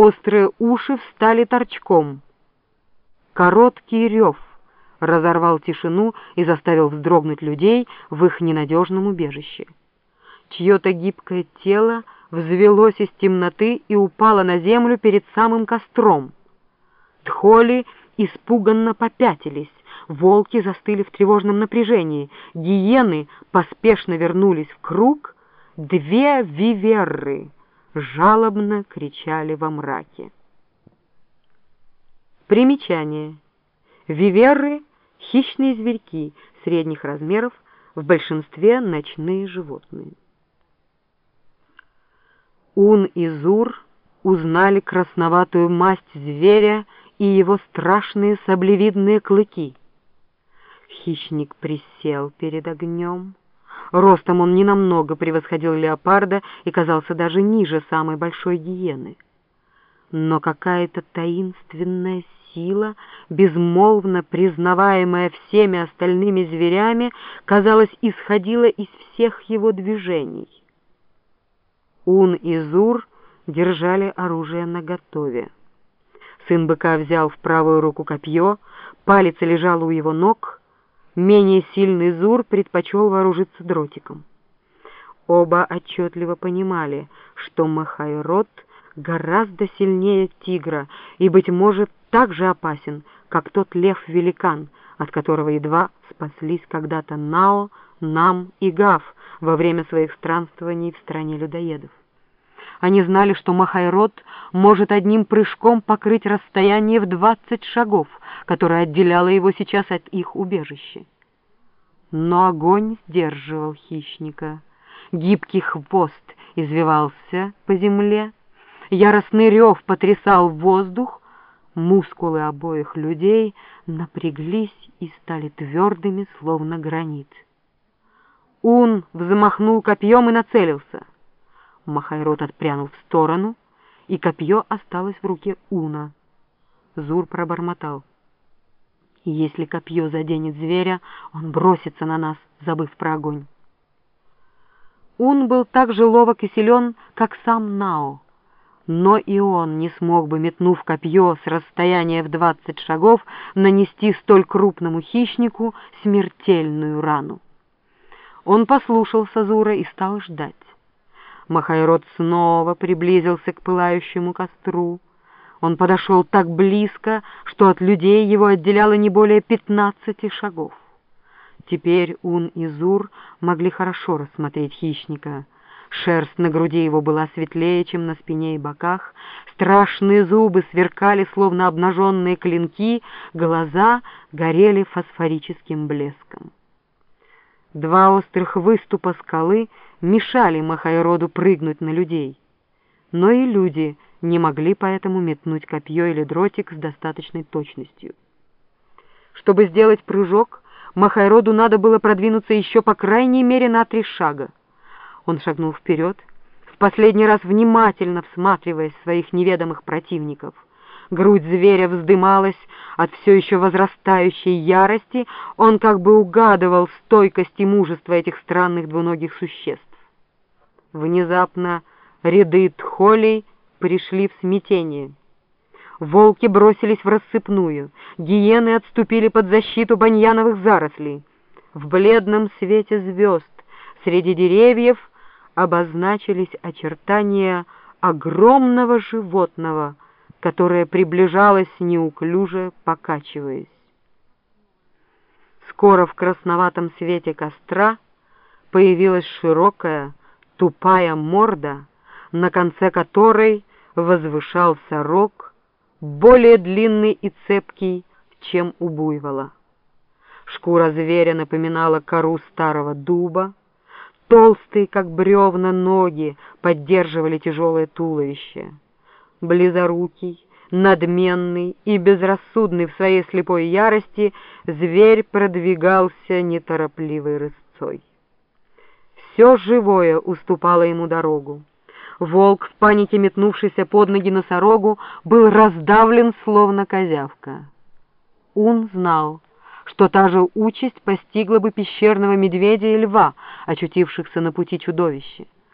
острые уши встали торчком. Короткий рев разорвал тишину и заставил вздрогнуть людей в их ненадежном убежище. Чье-то гибкое тело взвелось из темноты и упало на землю перед самым костром. Тхоли испуганно попятились, волки застыли в тревожном напряжении, гиены поспешно вернулись в круг, две виверры жалобно кричали во мраке. Примечание. Виверры — хищные зверьки средних размеров, в большинстве ночные животные. Ун и Зур узнали красноватую масть зверя и его страшные саблевидные клыки. Хищник присел перед огнем. Ростом он ненамного превосходил леопарда и казался даже ниже самой большой гиены. Но какая-то таинственная сила, безмолвно признаваемая всеми остальными зверями, казалось, исходила из всех его движений. Ун и Зур держали оружие наготове. Сын быка взял в правую руку копье, палец лежал у его ног, менее сильный Зур предпочел вооружиться дротиком. Оба отчетливо понимали, что Махайрод гораздо сильнее тигра и, быть может, так же опасен, как тот лев-великан, от которого едва спаслись когда-то Нао, Нам и Гав во время своих странствований в стране людоедов. Они знали, что Махайрод может одним прыжком покрыть расстояние в двадцать шагов, которое отделяло его сейчас от их убежища. Но огонь сдерживал хищника. Гибкий хвост извивался по земле, яростный рев потрясал воздух, мускулы обоих людей напряглись и стали твердыми, словно гранит. Ун взмахнул копьем и нацелился. Махайрод отпрянул в сторону, и копье осталось в руке Уна. Зур пробормотал. Если копье заденет зверя, он бросится на нас, забыв про огонь. Ун был так же ловок и силен, как сам Нао, но и он не смог бы, метнув копье с расстояния в двадцать шагов, нанести столь крупному хищнику смертельную рану. Он послушался Зура и стал ждать. Махайрод снова приблизился к пылающему костру. Он подошел так близко, что от людей его отделяло не более пятнадцати шагов. Теперь Ун и Зур могли хорошо рассмотреть хищника. Шерсть на груди его была светлее, чем на спине и боках, страшные зубы сверкали, словно обнаженные клинки, глаза горели фосфорическим блеском. Два острых выступа скалы мешали Махайроду прыгнуть на людей. Но и люди не могли поэтому метнуть копье или дротик с достаточной точностью. Чтобы сделать прыжок, Махайроду надо было продвинуться еще по крайней мере на три шага. Он шагнул вперед, в последний раз внимательно всматриваясь в своих неведомых противников — грудь зверя вздымалась от все еще возрастающей ярости, он как бы угадывал стойкость и мужество этих странных двуногих существ. Внезапно ряды тхолей пришли в смятение. Волки бросились в рассыпную, гиены отступили под защиту баньяновых зарослей. В бледном свете звезд среди деревьев обозначились очертания огромного животного — которая приближалась неуклюже, покачиваясь. Скоро в красноватом свете костра появилась широкая, тупая морда, на конце которой возвышался рог, более длинный и цепкий, чем у буйвола. Шкура зверя напоминала кору старого дуба, толстые, как бревна, ноги поддерживали тяжелое туловище близорукий, надменный и безрассудный в своей слепой ярости, зверь продвигался неторопливой рысцой. Все живое уступало ему дорогу. Волк, в панике метнувшийся под ноги носорогу, был раздавлен, словно козявка. Ун знал, что та же участь постигла бы пещерного медведя и льва, очутившихся на пути чудовища.